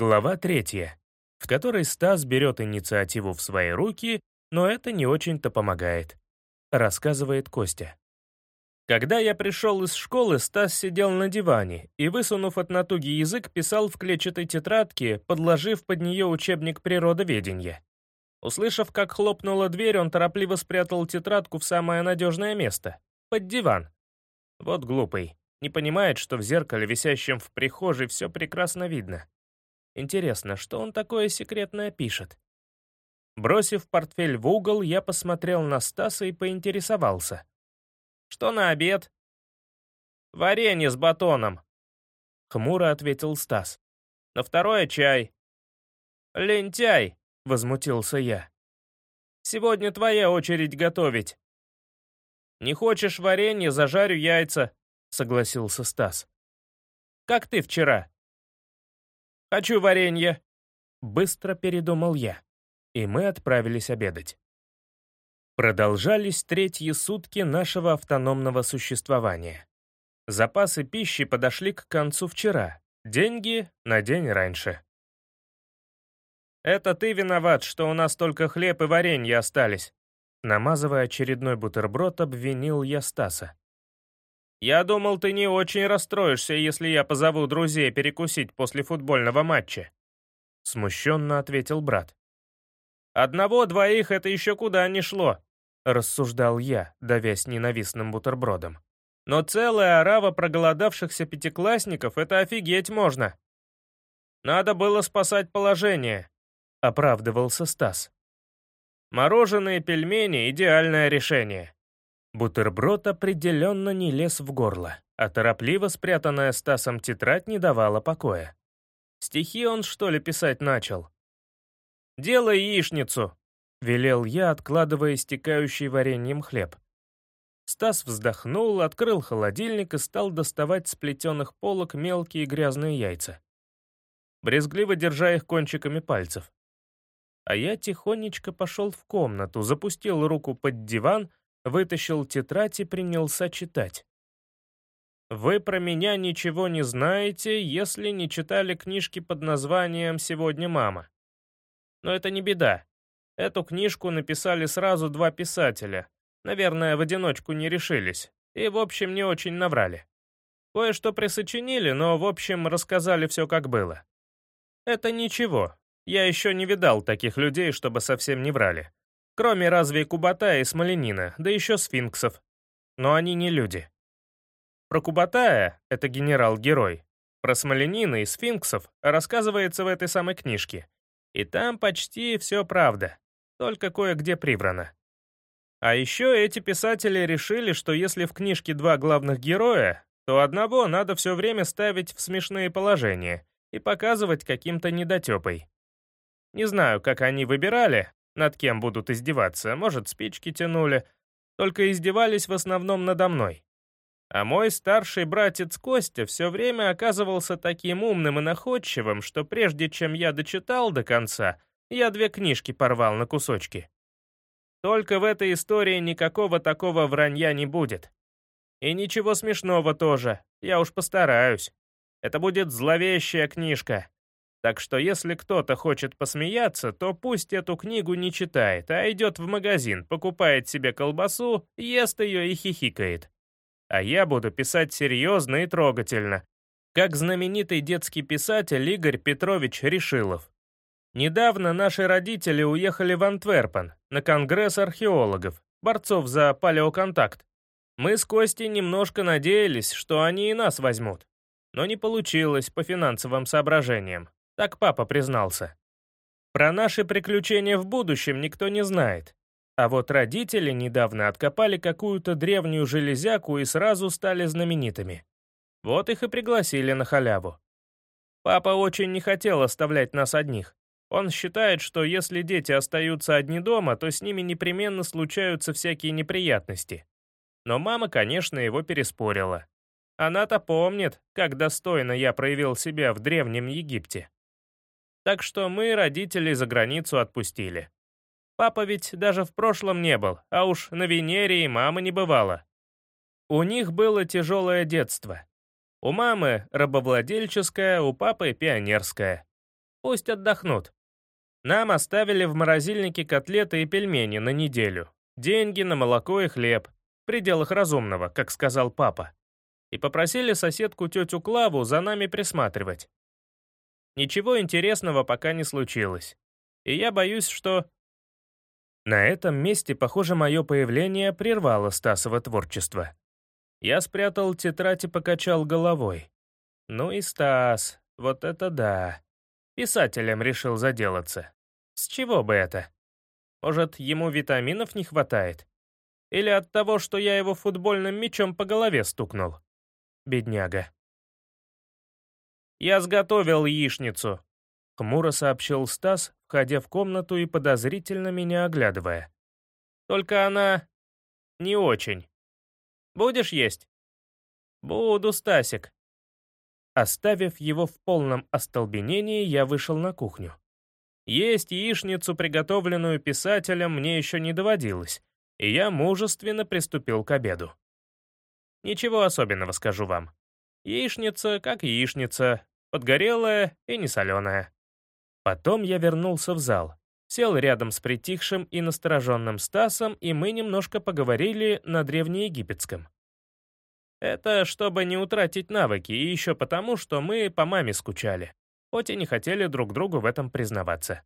Глава третья, в которой Стас берет инициативу в свои руки, но это не очень-то помогает, рассказывает Костя. Когда я пришел из школы, Стас сидел на диване и, высунув от натуги язык, писал в клетчатой тетрадке, подложив под нее учебник природоведения. Услышав, как хлопнула дверь, он торопливо спрятал тетрадку в самое надежное место — под диван. Вот глупый. Не понимает, что в зеркале, висящем в прихожей, все прекрасно видно. Интересно, что он такое секретное пишет? Бросив портфель в угол, я посмотрел на Стаса и поинтересовался. «Что на обед?» «Варенье с батоном», — хмуро ответил Стас. «На второе чай». «Лентяй», — возмутился я. «Сегодня твоя очередь готовить». «Не хочешь варенье, зажарю яйца», — согласился Стас. «Как ты вчера?» «Хочу варенье!» Быстро передумал я, и мы отправились обедать. Продолжались третьи сутки нашего автономного существования. Запасы пищи подошли к концу вчера, деньги — на день раньше. «Это ты виноват, что у нас только хлеб и варенье остались», намазывая очередной бутерброд, обвинил я Стаса. «Я думал, ты не очень расстроишься, если я позову друзей перекусить после футбольного матча», — смущенно ответил брат. «Одного-двоих это еще куда не шло», — рассуждал я, давясь ненавистным бутербродом. «Но целая орава проголодавшихся пятиклассников — это офигеть можно!» «Надо было спасать положение», — оправдывался Стас. «Мороженые пельмени — идеальное решение. Бутерброд определенно не лез в горло, а торопливо спрятанная Стасом тетрадь не давала покоя. Стихи он, что ли, писать начал? «Делай яичницу!» — велел я, откладывая истекающий вареньем хлеб. Стас вздохнул, открыл холодильник и стал доставать с плетеных полок мелкие грязные яйца, брезгливо держа их кончиками пальцев. А я тихонечко пошел в комнату, запустил руку под диван вытащил тетрадь и принялся читать. «Вы про меня ничего не знаете, если не читали книжки под названием «Сегодня мама». Но это не беда. Эту книжку написали сразу два писателя. Наверное, в одиночку не решились. И, в общем, не очень наврали. Кое-что присочинили, но, в общем, рассказали все как было. Это ничего. Я еще не видал таких людей, чтобы совсем не врали. Кроме разве Кубатая и Смоленина, да еще сфинксов. Но они не люди. Про Кубатая, это генерал-герой, про Смоленина и сфинксов рассказывается в этой самой книжке. И там почти все правда, только кое-где прибрано. А еще эти писатели решили, что если в книжке два главных героя, то одного надо все время ставить в смешные положения и показывать каким-то недотепой. Не знаю, как они выбирали, над кем будут издеваться, может, спички тянули. Только издевались в основном надо мной. А мой старший братец Костя все время оказывался таким умным и находчивым, что прежде чем я дочитал до конца, я две книжки порвал на кусочки. Только в этой истории никакого такого вранья не будет. И ничего смешного тоже, я уж постараюсь. Это будет зловещая книжка, так что если кто-то хочет посмеяться, то пусть эту книгу не читает, а идет в магазин, покупает себе колбасу, ест ее и хихикает. А я буду писать серьезно и трогательно, как знаменитый детский писатель Игорь Петрович Решилов. Недавно наши родители уехали в Антверпен на конгресс археологов, борцов за палеоконтакт. Мы с Костей немножко надеялись, что они и нас возьмут. Но не получилось по финансовым соображениям. Так папа признался. Про наши приключения в будущем никто не знает. А вот родители недавно откопали какую-то древнюю железяку и сразу стали знаменитыми. Вот их и пригласили на халяву. Папа очень не хотел оставлять нас одних. Он считает, что если дети остаются одни дома, то с ними непременно случаются всякие неприятности. Но мама, конечно, его переспорила. Она-то помнит, как достойно я проявил себя в Древнем Египте. Так что мы родителей за границу отпустили. Папа ведь даже в прошлом не был, а уж на Венере и мамы не бывало. У них было тяжелое детство. У мамы рабовладельческое, у папы пионерское. Пусть отдохнут. Нам оставили в морозильнике котлеты и пельмени на неделю. Деньги на молоко и хлеб. В пределах разумного, как сказал папа. И попросили соседку тетю Клаву за нами присматривать. Ничего интересного пока не случилось. И я боюсь, что... На этом месте, похоже, мое появление прервало Стасово творчество. Я спрятал тетрадь и покачал головой. Ну и Стас, вот это да. Писателем решил заделаться. С чего бы это? Может, ему витаминов не хватает? Или от того, что я его футбольным мячом по голове стукнул? Бедняга. «Я сготовил яичницу», — хмуро сообщил Стас, входя в комнату и подозрительно меня оглядывая. «Только она... не очень. Будешь есть?» «Буду, Стасик». Оставив его в полном остолбенении, я вышел на кухню. Есть яичницу, приготовленную писателем, мне еще не доводилось, и я мужественно приступил к обеду. Ничего особенного скажу вам. Яичница как яичница, подгорелая и несоленая. Потом я вернулся в зал, сел рядом с притихшим и настороженным Стасом, и мы немножко поговорили на древнеегипетском. Это чтобы не утратить навыки, и еще потому, что мы по маме скучали, хоть и не хотели друг другу в этом признаваться.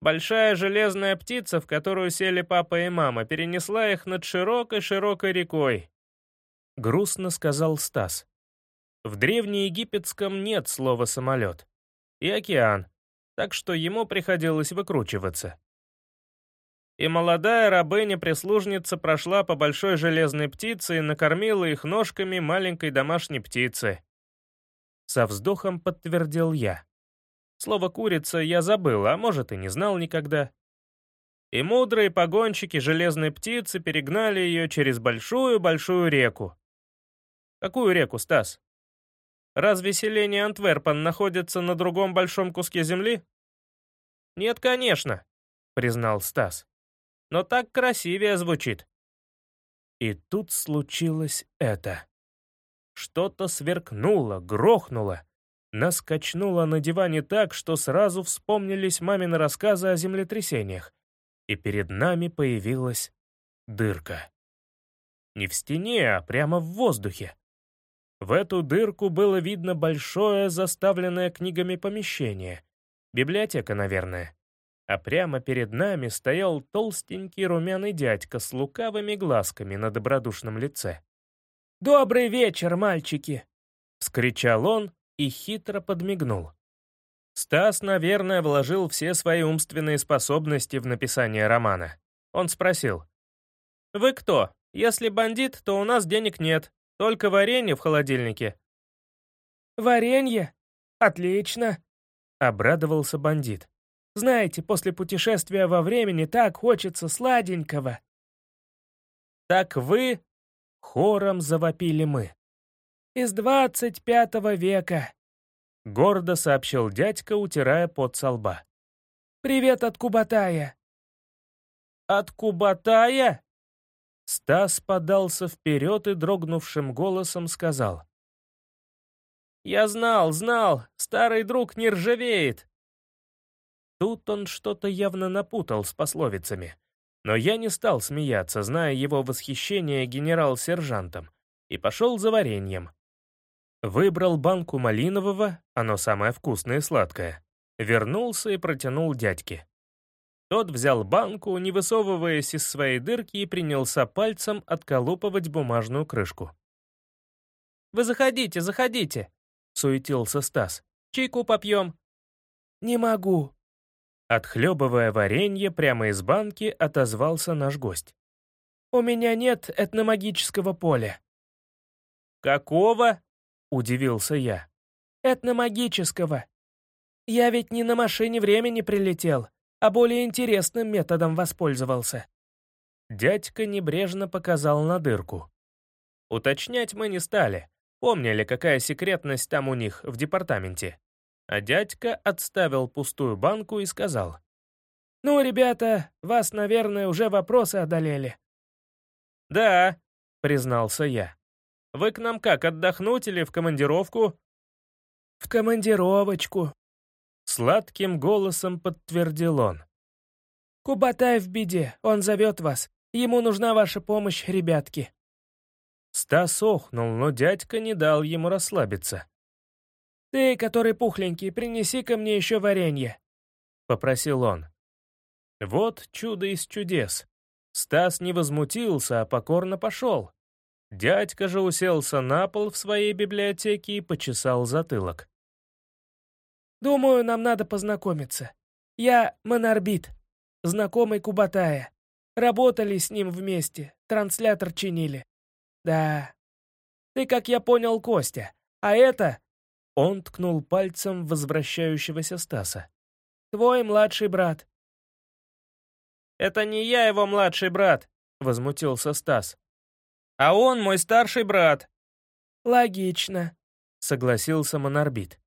Большая железная птица, в которую сели папа и мама, перенесла их над широкой-широкой рекой. Грустно сказал Стас. В древнеегипетском нет слова «самолет» и «океан», так что ему приходилось выкручиваться и молодая рабыня-прислужница прошла по большой железной птице и накормила их ножками маленькой домашней птицы. Со вздохом подтвердил я. Слово «курица» я забыл, а может и не знал никогда. И мудрые погонщики железной птицы перегнали ее через большую-большую реку. Какую реку, Стас? Разве селение Антверпен находится на другом большом куске земли? Нет, конечно, признал Стас но так красивее звучит. И тут случилось это. Что-то сверкнуло, грохнуло, нас на диване так, что сразу вспомнились мамины рассказы о землетрясениях, и перед нами появилась дырка. Не в стене, а прямо в воздухе. В эту дырку было видно большое заставленное книгами помещение. Библиотека, наверное а прямо перед нами стоял толстенький румяный дядька с лукавыми глазками на добродушном лице. «Добрый вечер, мальчики!» — вскричал он и хитро подмигнул. Стас, наверное, вложил все свои умственные способности в написание романа. Он спросил. «Вы кто? Если бандит, то у нас денег нет, только варенье в холодильнике». «Варенье? Отлично!» — обрадовался бандит. Знаете, после путешествия во времени так хочется сладенького». «Так вы...» — хором завопили мы. «Из двадцать пятого века», — гордо сообщил дядька, утирая пот со лба. «Привет от Кубатая». «От Кубатая?» Стас подался вперед и дрогнувшим голосом сказал. «Я знал, знал, старый друг не ржавеет. Тут он что-то явно напутал с пословицами. Но я не стал смеяться, зная его восхищение генерал-сержантом, и пошел за вареньем. Выбрал банку малинового, оно самое вкусное и сладкое. Вернулся и протянул дядьке. Тот взял банку, не высовываясь из своей дырки, и принялся пальцем отколупывать бумажную крышку. «Вы заходите, заходите!» — суетился Стас. «Чайку попьем». «Не могу», Отхлебывая варенье прямо из банки, отозвался наш гость. «У меня нет этномагического поля». «Какого?» — удивился я. «Этномагического. Я ведь не на машине времени прилетел, а более интересным методом воспользовался». Дядька небрежно показал на дырку. Уточнять мы не стали, помнили, какая секретность там у них в департаменте. А дядька отставил пустую банку и сказал. «Ну, ребята, вас, наверное, уже вопросы одолели». «Да», — признался я. «Вы к нам как, отдохнуть или в командировку?» «В командировочку», — Сладким голосом подтвердил он. «Кубатай в беде, он зовет вас. Ему нужна ваша помощь, ребятки». Стас охнул, но дядька не дал ему расслабиться. «Ты, который пухленький, принеси ко мне еще варенье», — попросил он. Вот чудо из чудес. Стас не возмутился, а покорно пошел. Дядька же уселся на пол в своей библиотеке и почесал затылок. «Думаю, нам надо познакомиться. Я Монорбит, знакомый Кубатая. Работали с ним вместе, транслятор чинили. Да. Ты, как я понял, Костя. А это...» Он ткнул пальцем возвращающегося Стаса. «Твой младший брат». «Это не я его младший брат», — возмутился Стас. «А он мой старший брат». «Логично», — согласился Монорбит.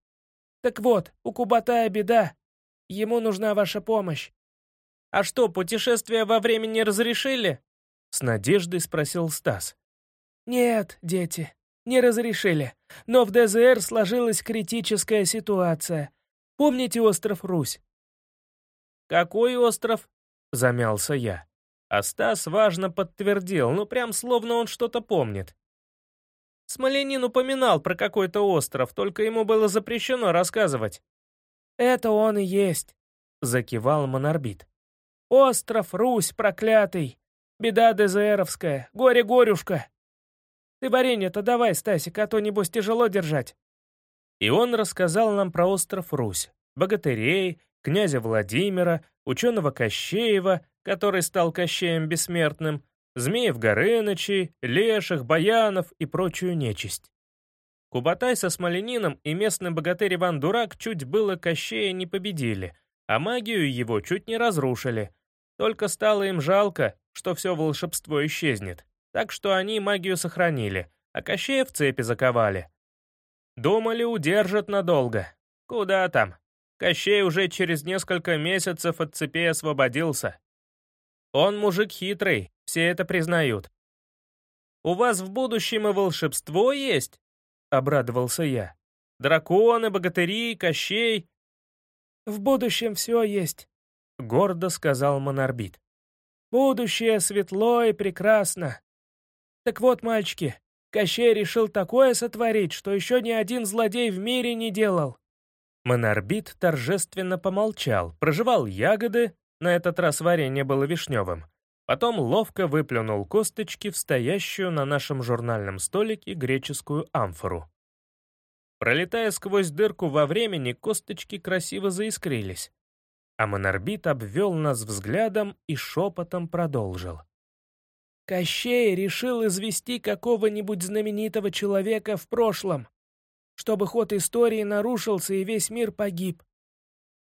«Так вот, у Кубатая беда. Ему нужна ваша помощь». «А что, путешествие во времени разрешили?» — с надеждой спросил Стас. «Нет, дети, не разрешили. Но в ДЗР сложилась критическая ситуация. Помните остров Русь?» «Какой остров?» — замялся я. А Стас важно подтвердил, ну прям словно он что-то помнит. Смоленин упоминал про какой-то остров, только ему было запрещено рассказывать. «Это он и есть», — закивал Монорбит. «Остров Русь проклятый. Беда ДЗРовская, горе-горюшка. Ты варенье-то давай, Стасик, а то, небось, тяжело держать». И он рассказал нам про остров Русь, богатырей, князя Владимира, ученого Кощеева, который стал Кощеем Бессмертным, Змеев Горынычей, Леших, Баянов и прочую нечисть. Кубатай со Смоленином и местный богатырь Иван Дурак чуть было Кощея не победили, а магию его чуть не разрушили. Только стало им жалко, что все волшебство исчезнет. Так что они магию сохранили, а Кощея в цепи заковали. Думали, удержат надолго. Куда там? Кощей уже через несколько месяцев от цепей освободился. Он мужик хитрый, все это признают. «У вас в будущем и волшебство есть?» — обрадовался я. «Драконы, богатыри, Кощей». «В будущем все есть», — гордо сказал Монорбит. «Будущее светло и прекрасно. Так вот, мальчики, Кощей решил такое сотворить, что еще ни один злодей в мире не делал». Монорбит торжественно помолчал, прожевал ягоды, на этот раз варенье было вишневым, потом ловко выплюнул косточки в стоящую на нашем журнальном столике греческую амфору. Пролетая сквозь дырку во времени, косточки красиво заискрились. А Монорбит обвел нас взглядом и шепотом продолжил. Кощей решил извести какого-нибудь знаменитого человека в прошлом, чтобы ход истории нарушился и весь мир погиб.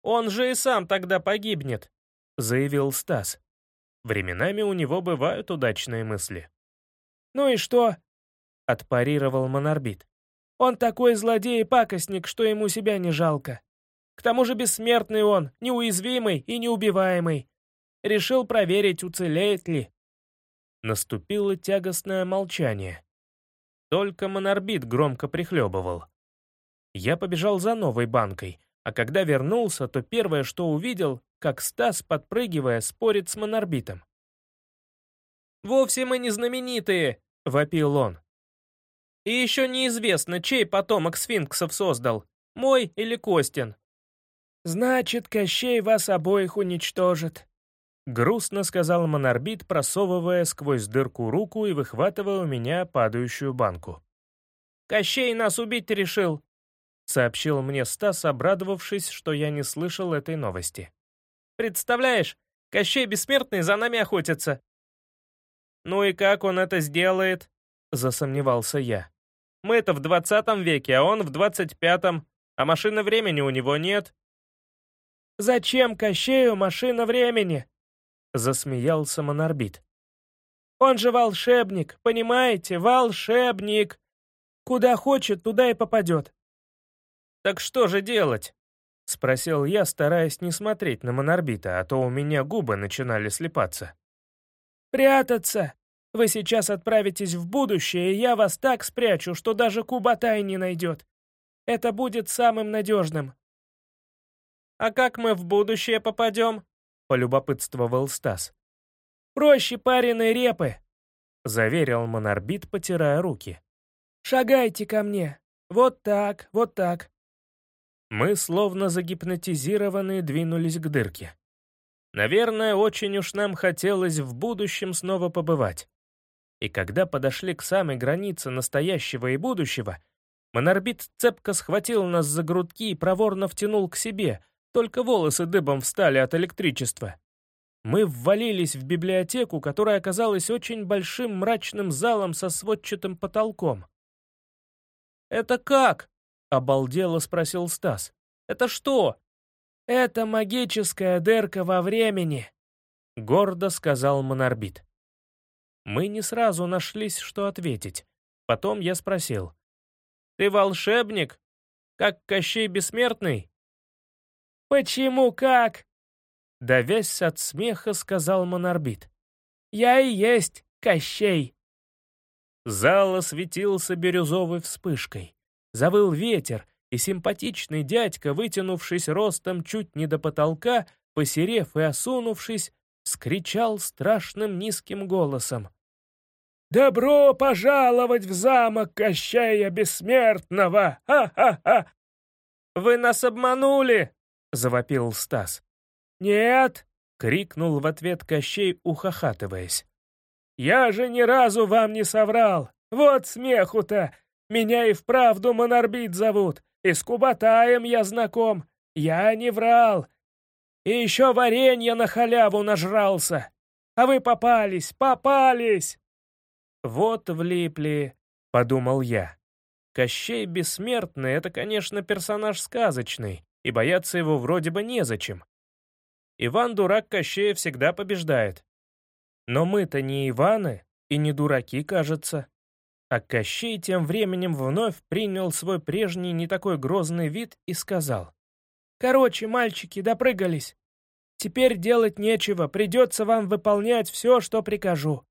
«Он же и сам тогда погибнет», — заявил Стас. Временами у него бывают удачные мысли. «Ну и что?» — отпарировал Монорбит. «Он такой злодей и пакостник, что ему себя не жалко. К тому же бессмертный он, неуязвимый и неубиваемый. Решил проверить, уцелеет ли. Наступило тягостное молчание. Только монорбит громко прихлебывал. Я побежал за новой банкой, а когда вернулся, то первое, что увидел, как Стас, подпрыгивая, спорит с монорбитом. «Вовсе мы не знаменитые!» — вопил он. «И еще неизвестно, чей потомок сфинксов создал, мой или Костин». «Значит, Кощей вас обоих уничтожит», Грустно сказал Монорбит, просовывая сквозь дырку руку и выхватывая у меня падающую банку. «Кощей нас убить решил!» — сообщил мне Стас, обрадовавшись, что я не слышал этой новости. «Представляешь, Кощей Бессмертный за нами охотится!» «Ну и как он это сделает?» — засомневался я. «Мы-то в двадцатом веке, а он в двадцать пятом, а машины времени у него нет». «Зачем Кощею машина времени?» — засмеялся Монорбит. «Он же волшебник, понимаете, волшебник! Куда хочет, туда и попадет». «Так что же делать?» — спросил я, стараясь не смотреть на Монорбита, а то у меня губы начинали слепаться. «Прятаться! Вы сейчас отправитесь в будущее, и я вас так спрячу, что даже Кубатай не найдет. Это будет самым надежным». «А как мы в будущее попадем?» — полюбопытствовал Стас. «Проще пареной репы», — заверил Монорбит, потирая руки. «Шагайте ко мне. Вот так, вот так». Мы, словно загипнотизированные, двинулись к дырке. Наверное, очень уж нам хотелось в будущем снова побывать. И когда подошли к самой границе настоящего и будущего, Монорбит цепко схватил нас за грудки и проворно втянул к себе, только волосы дыбом встали от электричества. Мы ввалились в библиотеку, которая оказалась очень большим мрачным залом со сводчатым потолком. «Это как?» — обалдело спросил Стас. «Это что?» «Это магическая дырка во времени», — гордо сказал Монорбит. Мы не сразу нашлись, что ответить. Потом я спросил. «Ты волшебник? Как Кощей Бессмертный?» «Почему как?» Давясь от смеха, сказал Монорбит. «Я и есть Кощей!» Зал осветился бирюзовой вспышкой. Завыл ветер, и симпатичный дядька, вытянувшись ростом чуть не до потолка, посерев и осунувшись, скричал страшным низким голосом. «Добро пожаловать в замок Кощея Бессмертного! Ха-ха-ха!» «Вы нас обманули!» — завопил Стас. «Нет!» — крикнул в ответ Кощей, ухахатываясь. «Я же ни разу вам не соврал! Вот смеху-то! Меня и вправду Монорбит зовут! И с Кубатаем я знаком. Я не врал. И еще варенье на халяву нажрался. А вы попались, попались!» «Вот влипли», — подумал я. Кощей Бессмертный — это, конечно, персонаж сказочный, и бояться его вроде бы незачем. Иван-дурак Кощея всегда побеждает. Но мы-то не Иваны и не дураки, кажется. А Кощей тем временем вновь принял свой прежний не такой грозный вид и сказал. «Короче, мальчики, допрыгались. Теперь делать нечего, придется вам выполнять все, что прикажу».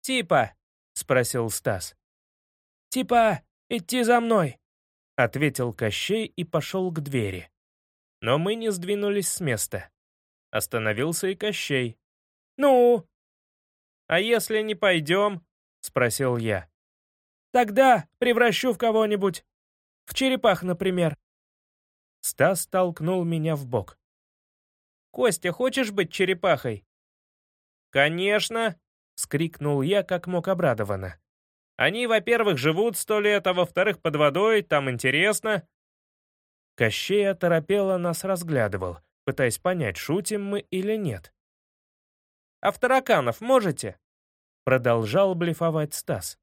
«Типа?» — спросил Стас. «Типа идти за мной», — ответил Кощей и пошел к двери. Но мы не сдвинулись с места. Остановился и Кощей. «Ну?» «А если не пойдем?» — спросил я. Тогда превращу в кого-нибудь. В черепах, например». Стас толкнул меня в бок. «Костя, хочешь быть черепахой?» «Конечно!» — скрикнул я, как мог обрадованно. «Они, во-первых, живут сто лет, а во-вторых, под водой, там интересно». Кощей оторопело нас разглядывал, пытаясь понять, шутим мы или нет. «А в тараканов можете?» Продолжал блефовать Стас.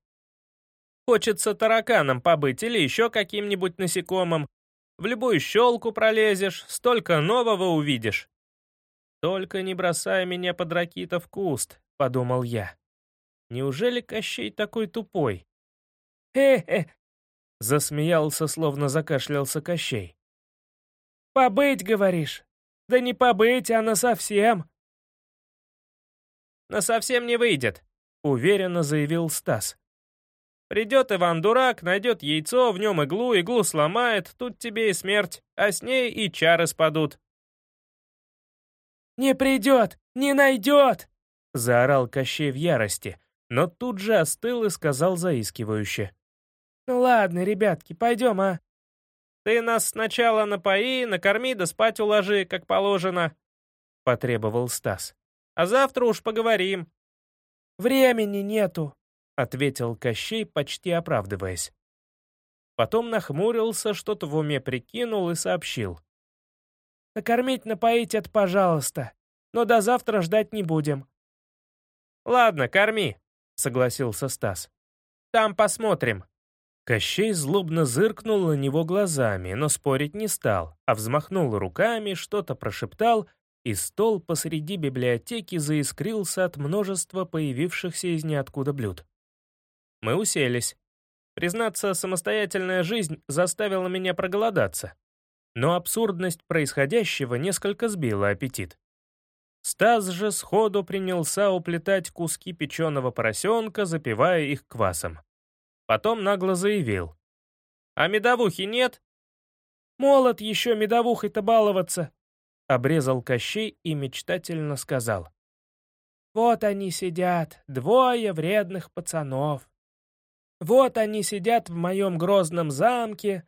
Хочется тараканом побыть или еще каким-нибудь насекомым. В любую щелку пролезешь, столько нового увидишь. «Только не бросай меня под ракита в куст», — подумал я. «Неужели Кощей такой тупой?» «Хе-хе», — засмеялся, словно закашлялся Кощей. «Побыть, говоришь? Да не побыть, а насовсем». «Насовсем не выйдет», — уверенно заявил Стас. Придет Иван-дурак, найдет яйцо, в нем иглу, иглу сломает, тут тебе и смерть, а с ней и чары спадут. «Не придет! Не найдет!» — заорал Кощей в ярости, но тут же остыл и сказал заискивающе. «Ну ладно, ребятки, пойдем, а?» «Ты нас сначала напои, накорми да спать уложи, как положено», — потребовал Стас. «А завтра уж поговорим». «Времени нету», — ответил Кощей, почти оправдываясь. Потом нахмурился, что-то в уме прикинул и сообщил. «Накормить, напоить — это пожалуйста, но до завтра ждать не будем». «Ладно, корми», — согласился Стас. «Там посмотрим». Кощей злобно зыркнул на него глазами, но спорить не стал, а взмахнул руками, что-то прошептал, и стол посреди библиотеки заискрился от множества появившихся из ниоткуда блюд. Мы уселись. Признаться, самостоятельная жизнь заставила меня проголодаться. Но абсурдность происходящего несколько сбила аппетит. Стас же сходу принялся уплетать куски печеного поросенка, запивая их квасом. Потом нагло заявил. «А медовухи нет?» Молод еще медовухой-то баловаться!» Обрезал Кощей и мечтательно сказал. «Вот они сидят, двое вредных пацанов. Вот они сидят в моем грозном замке.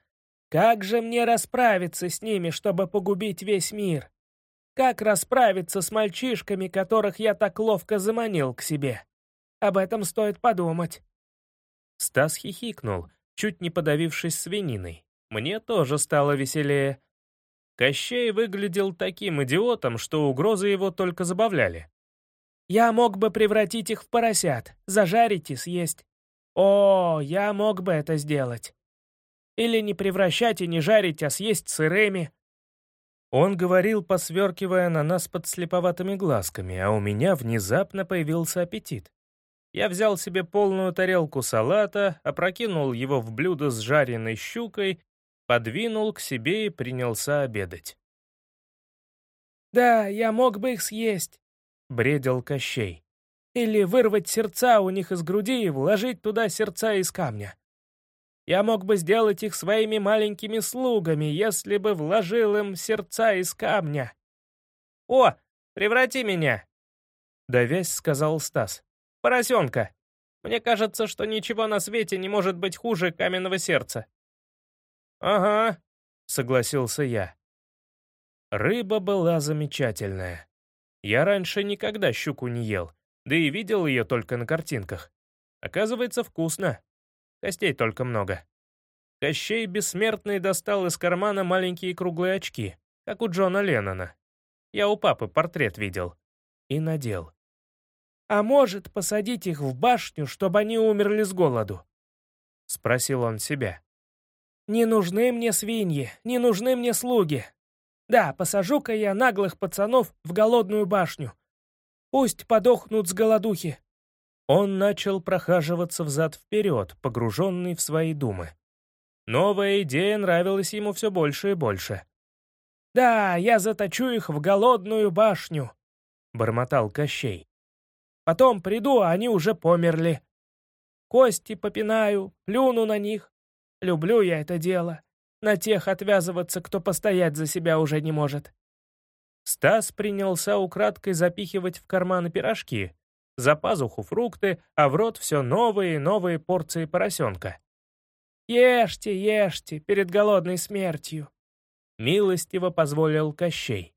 Как же мне расправиться с ними, чтобы погубить весь мир? Как расправиться с мальчишками, которых я так ловко заманил к себе? Об этом стоит подумать». Стас хихикнул, чуть не подавившись свининой. Мне тоже стало веселее. Кощей выглядел таким идиотом, что угрозы его только забавляли. «Я мог бы превратить их в поросят, зажарить и съесть. О, я мог бы это сделать. Или не превращать и не жарить, а съесть сырыми». Он говорил, посверкивая на нас под слеповатыми глазками, а у меня внезапно появился аппетит. Я взял себе полную тарелку салата, опрокинул его в блюдо с жареной щукой, подвинул к себе и принялся обедать. «Да, я мог бы их съесть», — бредил Кощей. «Или вырвать сердца у них из груди и вложить туда сердца из камня. Я мог бы сделать их своими маленькими слугами, если бы вложил им сердца из камня». «О, преврати меня!» — давясь сказал Стас поросенка. Мне кажется, что ничего на свете не может быть хуже каменного сердца». «Ага», — согласился я. Рыба была замечательная. Я раньше никогда щуку не ел, да и видел ее только на картинках. Оказывается, вкусно. Костей только много. Кощей Бессмертный достал из кармана маленькие круглые очки, как у Джона Леннона. Я у папы портрет видел. И надел. «А может, посадить их в башню, чтобы они умерли с голоду?» — спросил он себя. «Не нужны мне свиньи, не нужны мне слуги. Да, посажу-ка я наглых пацанов в голодную башню. Пусть подохнут с голодухи». Он начал прохаживаться взад-вперед, погруженный в свои думы. Новая идея нравилась ему все больше и больше. «Да, я заточу их в голодную башню», — бормотал Кощей. Потом приду, а они уже померли. Кости попинаю, плюну на них. Люблю я это дело. На тех отвязываться, кто постоять за себя уже не может. Стас принялся украдкой запихивать в карманы пирожки, за пазуху фрукты, а в рот все новые и новые порции поросенка. «Ешьте, ешьте, перед голодной смертью», — милостиво позволил Кощей.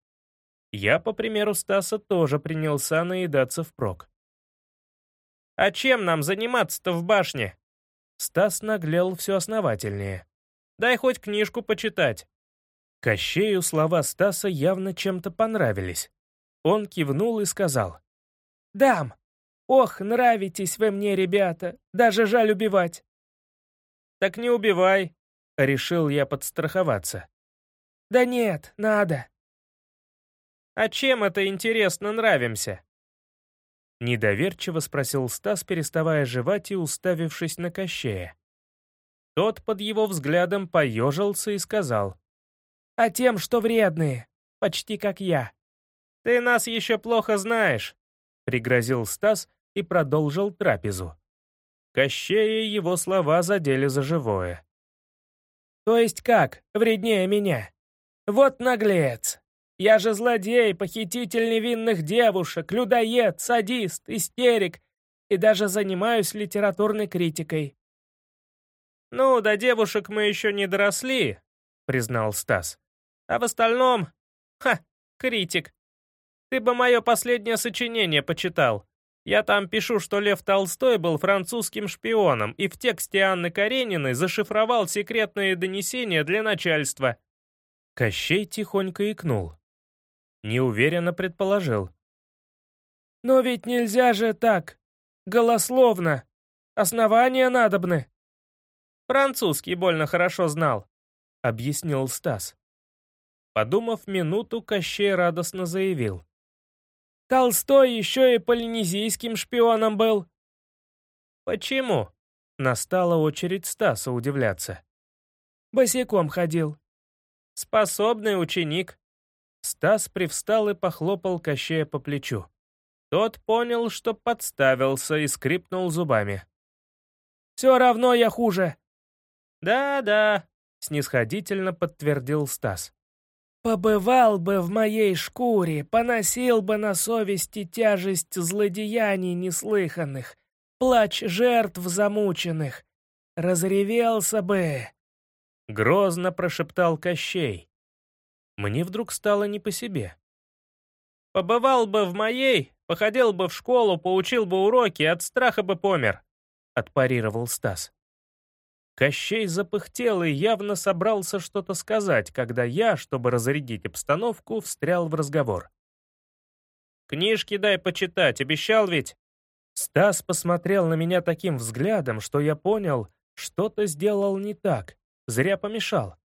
Я, по примеру Стаса, тоже принялся наедаться впрок. А чем нам заниматься-то в башне?» Стас наглел все основательнее. «Дай хоть книжку почитать». Кощею слова Стаса явно чем-то понравились. Он кивнул и сказал. «Дам! Ох, нравитесь вы мне, ребята! Даже жаль убивать!» «Так не убивай!» — решил я подстраховаться. «Да нет, надо!» «А чем это, интересно, нравимся?» Недоверчиво спросил Стас, переставая жевать и уставившись на Кощея. Тот под его взглядом поежился и сказал. «А тем, что вредные, почти как я». «Ты нас еще плохо знаешь», — пригрозил Стас и продолжил трапезу. Кощея его слова задели за живое. «То есть как, вреднее меня? Вот наглец!» Я же злодей, похититель невинных девушек, людоед, садист, истерик и даже занимаюсь литературной критикой». «Ну, до девушек мы еще не доросли», — признал Стас. «А в остальном... Ха, критик. Ты бы мое последнее сочинение почитал. Я там пишу, что Лев Толстой был французским шпионом и в тексте Анны Карениной зашифровал секретные донесения для начальства». Кощей тихонько икнул. Неуверенно предположил. «Но ведь нельзя же так, голословно. Основания надобны». «Французский больно хорошо знал», — объяснил Стас. Подумав минуту, Кощей радостно заявил. «Толстой еще и полинезийским шпионом был». «Почему?» — настала очередь Стаса удивляться. «Босиком ходил». «Способный ученик», Стас привстал и похлопал Кощея по плечу. Тот понял, что подставился и скрипнул зубами. «Все равно я хуже». «Да-да», — снисходительно подтвердил Стас. «Побывал бы в моей шкуре, поносил бы на совести тяжесть злодеяний неслыханных, плач жертв замученных, разревелся бы!» Грозно прошептал Кощей. Мне вдруг стало не по себе. «Побывал бы в моей, походил бы в школу, поучил бы уроки, от страха бы помер», — отпарировал Стас. Кощей запыхтел и явно собрался что-то сказать, когда я, чтобы разрядить обстановку, встрял в разговор. «Книжки дай почитать, обещал ведь?» Стас посмотрел на меня таким взглядом, что я понял, что-то сделал не так, зря помешал.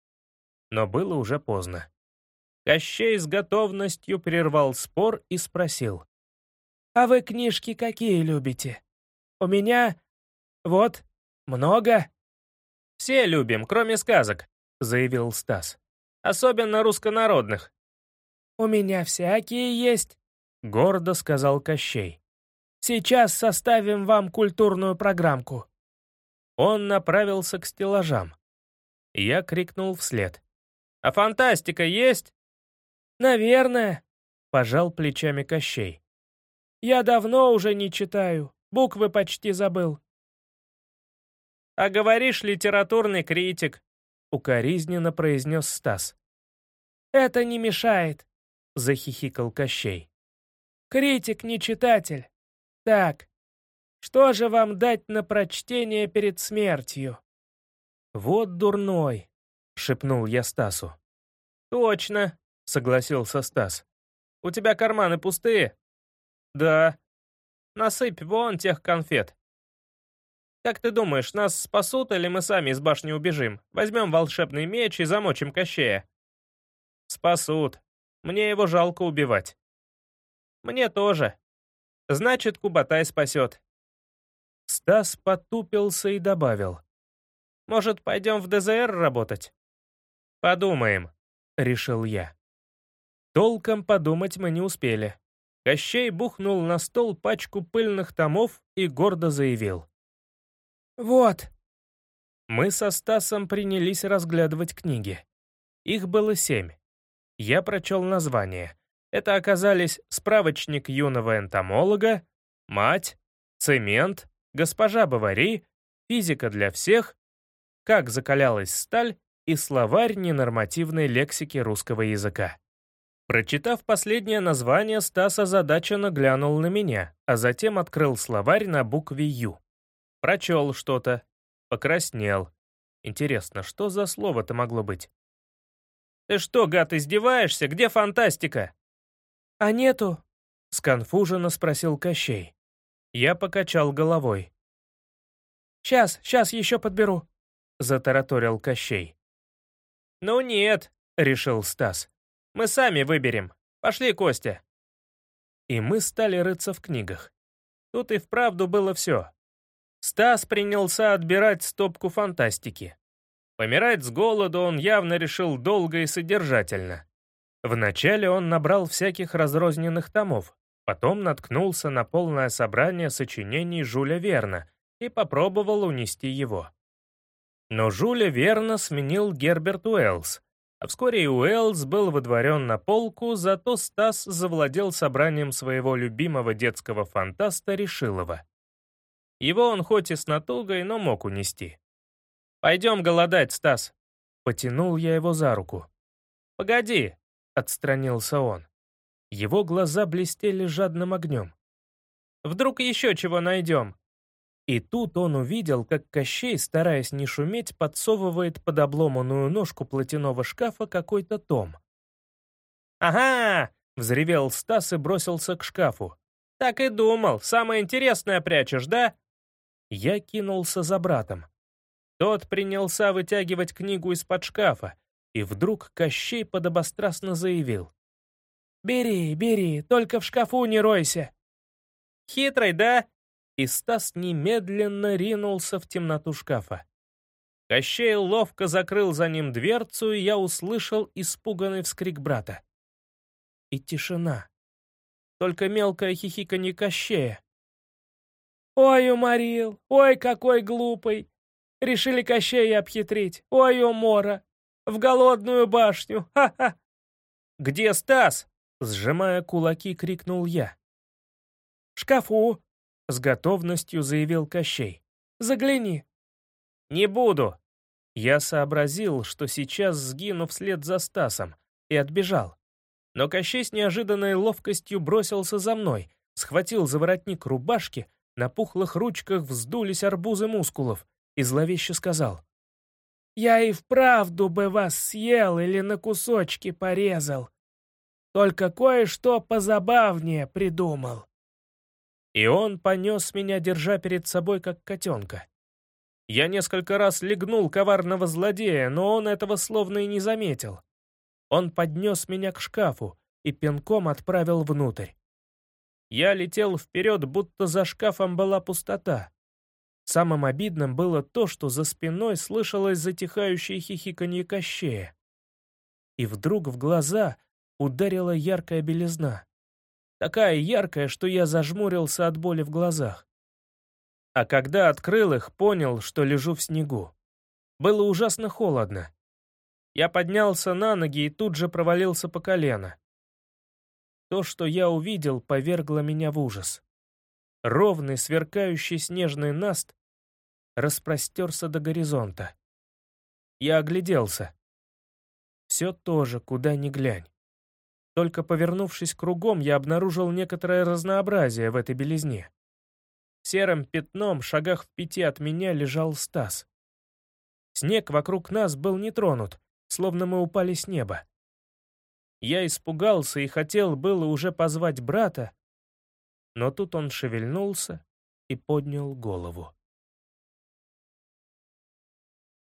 Но было уже поздно. Кощей с готовностью прервал спор и спросил. «А вы книжки какие любите? У меня... вот, много?» «Все любим, кроме сказок», — заявил Стас. «Особенно руссконародных». «У меня всякие есть», — гордо сказал Кощей. «Сейчас составим вам культурную программку». Он направился к стеллажам. Я крикнул вслед. «А фантастика есть?» «Наверное», — пожал плечами Кощей. «Я давно уже не читаю, буквы почти забыл». «А говоришь, литературный критик», — укоризненно произнес Стас. «Это не мешает», — захихикал Кощей. «Критик не читатель. Так, что же вам дать на прочтение перед смертью?» «Вот дурной», — шепнул я Стасу. «Точно», — согласился Стас. «У тебя карманы пустые?» «Да». «Насыпь вон тех конфет. Как ты думаешь, нас спасут или мы сами из башни убежим? Возьмем волшебный меч и замочим Кощея. Спасут. Мне его жалко убивать. Мне тоже. Значит, Кубатай спасет. Стас потупился и добавил. Может, пойдем в ДЗР работать? Подумаем, решил я. Толком подумать мы не успели. Кощей бухнул на стол пачку пыльных томов и гордо заявил. «Вот». Мы со Стасом принялись разглядывать книги. Их было семь. Я прочел название. Это оказались «Справочник юного энтомолога», «Мать», «Цемент», «Госпожа Бавари», «Физика для всех», «Как закалялась сталь» и словарь ненормативной лексики русского языка. Прочитав последнее название, Стас озадаченно глянул на меня, а затем открыл словарь на букве «Ю». Прочел что-то. Покраснел. Интересно, что за слово-то могло быть? «Ты что, гад, издеваешься? Где фантастика?» «А нету?» — сконфуженно спросил Кощей. Я покачал головой. «Сейчас, сейчас еще подберу», — затараторил Кощей. «Ну нет», — решил Стас. «Мы сами выберем. Пошли, Костя». И мы стали рыться в книгах. Тут и вправду было все. Стас принялся отбирать стопку фантастики. Помирать с голоду он явно решил долго и содержательно. Вначале он набрал всяких разрозненных томов, потом наткнулся на полное собрание сочинений Жюля Верна и попробовал унести его. Но Жюля Верна сменил Герберт Уэллс, а вскоре и Уэллс был выдворен на полку, зато Стас завладел собранием своего любимого детского фантаста Решилова. Его он хоть и с натугой, но мог унести. «Пойдем голодать, Стас!» Потянул я его за руку. «Погоди!» — отстранился он. Его глаза блестели жадным огнем. «Вдруг еще чего найдем?» И тут он увидел, как Кощей, стараясь не шуметь, подсовывает под обломанную ножку платяного шкафа какой-то том. «Ага!» — взревел Стас и бросился к шкафу. «Так и думал, самое интересное прячешь, да?» Я кинулся за братом. Тот принялся вытягивать книгу из-под шкафа, и вдруг Кощей подобострастно заявил. «Бери, бери, только в шкафу не ройся!» «Хитрый, да?» И Стас немедленно ринулся в темноту шкафа. Кощей ловко закрыл за ним дверцу, и я услышал испуганный вскрик брата. И тишина. Только мелкое хихиканье Кощея. «Ой, уморил! Ой, какой глупый! Решили Кощея обхитрить. Ой, умора! В голодную башню! Ха-ха!» «Где Стас?» — сжимая кулаки, крикнул я. «В шкафу!» — с готовностью заявил Кощей. «Загляни!» «Не буду!» Я сообразил, что сейчас сгину вслед за Стасом, и отбежал. Но Кощей с неожиданной ловкостью бросился за мной, схватил за воротник рубашки, на пухлых ручках вздулись арбузы мускулов, и зловеще сказал. «Я и вправду бы вас съел или на кусочки порезал. Только кое-что позабавнее придумал». И он понес меня, держа перед собой, как котенка. Я несколько раз легнул коварного злодея, но он этого словно и не заметил. Он поднес меня к шкафу и пинком отправил внутрь. Я летел вперед, будто за шкафом была пустота. Самым обидным было то, что за спиной слышалось затихающее хихиканье Кощея. И вдруг в глаза ударила яркая белизна. Такая яркая, что я зажмурился от боли в глазах. А когда открыл их, понял, что лежу в снегу. Было ужасно холодно. Я поднялся на ноги и тут же провалился по колено. То, что я увидел, повергло меня в ужас. Ровный, сверкающий снежный наст распростерся до горизонта. Я огляделся. Все то же, куда ни глянь. Только повернувшись кругом, я обнаружил некоторое разнообразие в этой белизне. Серым пятном, в шагах в пяти от меня, лежал Стас. Снег вокруг нас был не тронут, словно мы упали с неба. Я испугался и хотел было уже позвать брата, но тут он шевельнулся и поднял голову.